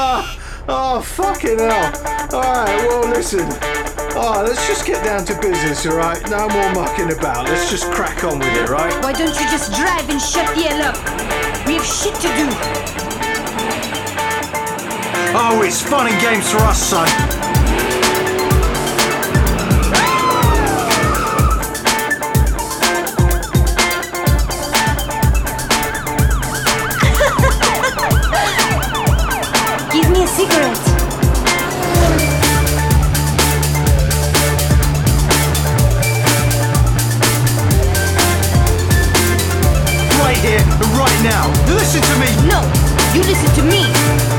Oh, oh, fucking hell. Alright, well, listen. Oh, let's just get down to business, alright? No more mucking about. Let's just crack on with it, right? Why don't you just drive and shut the hell up? We have shit to do. Oh, it's fun and games for us, son. You listen to me.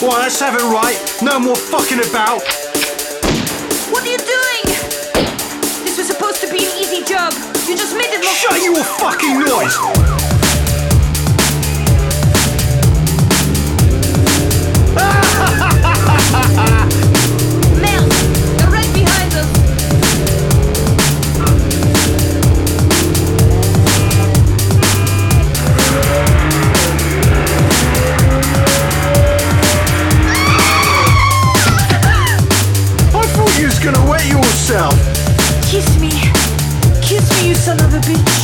Well, let's oh have it right. No more fucking about. What are you doing? This was supposed to be an easy job. You just made it more. Shut your fucking noise! Kiss me,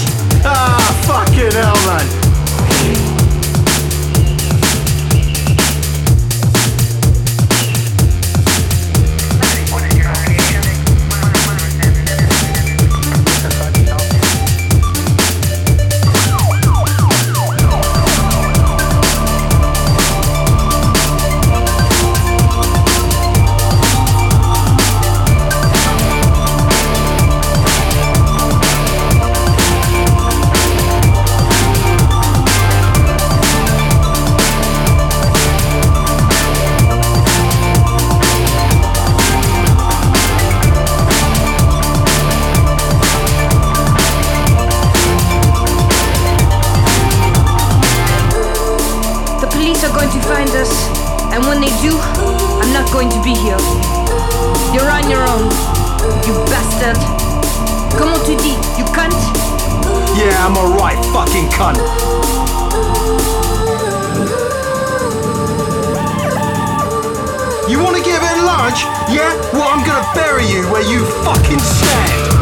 police are going to find us. And when they do, I'm not going to be here. You're on your own, you bastard. Comment tu dis, you cunt? Yeah, I'm a right fucking cunt. You wanna give it lunch? Yeah? Well, I'm gonna bury you where you fucking stand.